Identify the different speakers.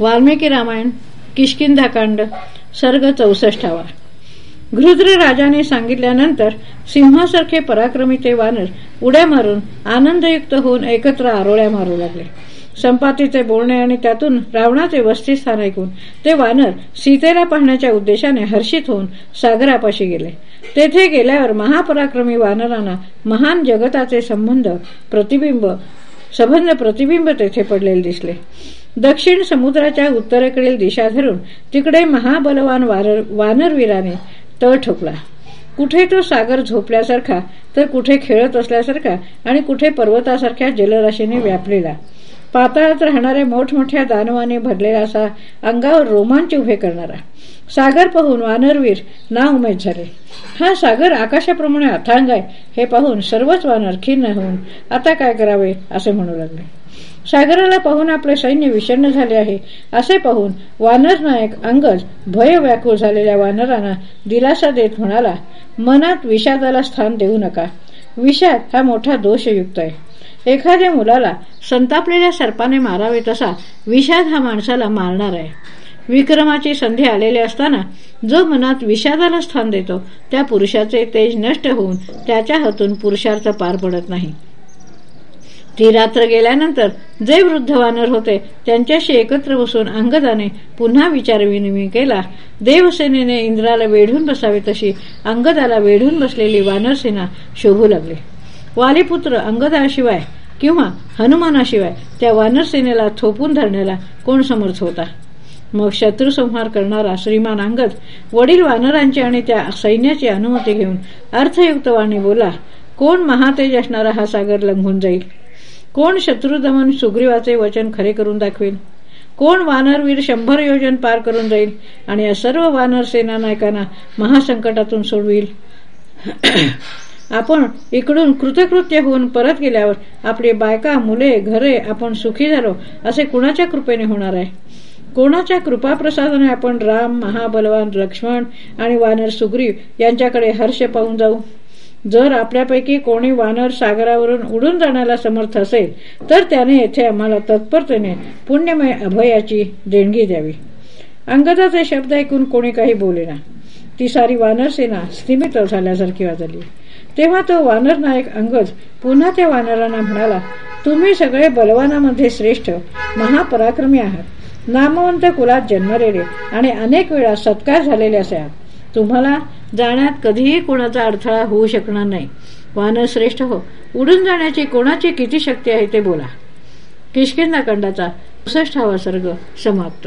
Speaker 1: वाल्मिकी रामायण किशकिंधाकांड सर्ग चौसष्टावा. घृद्र राजाने सांगितल्यानंतर सिंहासारखे पराक्रमी ते वानर उड्या मारून आनंदयुक्त होऊन एकत्र आरोळ्या मारू लागले. संपातीचे बोलणे आणि त्यातून रावणाचे वस्तीस्थान ऐकून ते वानर सीतेला पाहण्याच्या उद्देशाने हर्षित होऊन सागरापाशी गेले. तेथे गेल्यावर महापराक्रमी वानरांना महान जगताचे संबंध प्रतिबिंब सबंध प्रतिबिंब तेथे पडलेले दिसले. दक्षिण समुद्राच्या उत्तरेकडील दिशा धरून तिकडे महाबलवान वानरवीराने तळ ठोकला. कुठे तो सागर झोपल्यासारखा तर कुठे खेळत असल्यासारखा आणि कुठे पर्वतासारख्या जलराशीने व्यापलेला. पाताळात राहणाऱ्या मोठमोठ्या दानवाने भरलेला असा अंगावर रोमांच उभे करणारा. सागर पाहून वानरवीर ना उमेद झाले. हा सागर आकाशाप्रमाणे अथांग आहे. हे पाहून सर्वच वानर खिन्न होऊन आता काय करावे असे म्हणू लागले. सागराला पाहून आपले सैन्य विषण्ण झाले आहे. असे पाहून वानर नायक अंगज भय व्याकुळ झालेल्या वानरांना दिलासा देत म्हणाला मनात विषादाला स्थान देऊ नका. विषाद हा मोठा दोषयुक्त आहे. एखाद्या मुलाला संतापलेल्या सर्पाने मारावे तसा विषाद हा माणसाला मारणार आहे. विक्रमाची संधी आलेली असताना जो मनात विषादाला स्थान देतो त्या पुरुषाचे तेज नष्ट होऊन त्याच्या हातून पुरुषार्थ पार पडत नाही. ती रात्र गेल्यानंतर जे वृद्ध वानर होते त्यांच्याशी एकत्र बसून अंगदाने पुन्हा विचारविनिमय केला. देवसेनेने इंद्राला वेढून बसावे तशी अंगदाला वेढून बसलेली वानरसेना शोभू लागली. वालीपुत्र अंगदाशिवाय किंवा हनुमानाशिवाय त्या वानरसेनेला थोपून धरण्याला कोण समर्थ होता? मग शत्रुसंहार करणारा श्रीमान अंगद वडील वानरांची आणि त्या सैन्याची अनुमती घेऊन अर्थयुक्त वाणी बोला कोण महातेज असणारा हा सागर लंघून जाईल? कोण शत्रुदमन सुग्रीवाचे वचन खरे करून दाखवेल? कोण वानरवीर शंभर योजन पार करून जाईल आणि या सर्व वानर सेना नायकांना महासंकटातून सोडविल? आपण इकडून कृतकृत्य होऊन परत गेल्यावर आपली बायका मुले घरे आपण सुखी झालो असे कुणाच्या कृपेने होणार आहे? कोणाच्या कृपाप्रसादाने आपण राम महाबलवान लक्ष्मण आणि वानर सुग्रीव यांच्याकडे हर्ष पाहून जाऊ? जर आपल्यापैकी कोणी वानर सागरावरून उडून जाण्याला समर्थ असेल तर त्याने येथे आम्हाला तत्परतेने पुण्यमय अभयाची देणगी द्यावी. अंगदाचे शब्द ऐकून कोणी काही बोलेना ती सारी वानरसेना स्थिमित झाल्यासारखी वाजली. तेव्हा तो वानर नायक अंगज पुन्हा त्या वानरांना म्हणाला तुम्ही सगळे बलवानामध्ये श्रेष्ठ महापराक्रमी आहात. नामवंत कुलात जन्मलेले आणि अनेक वेळा सत्कार झालेले असे आहात. तुम्हाला जाण्यात कधीही कोणाचा अडथळा होऊ शकणार नाही. वानर श्रेष्ठ हो उडून जाण्याची कोणाची किती शक्ती आहे ते बोला. किशकिंदाखंडाचा खंडाचा सर्ग समाप्त.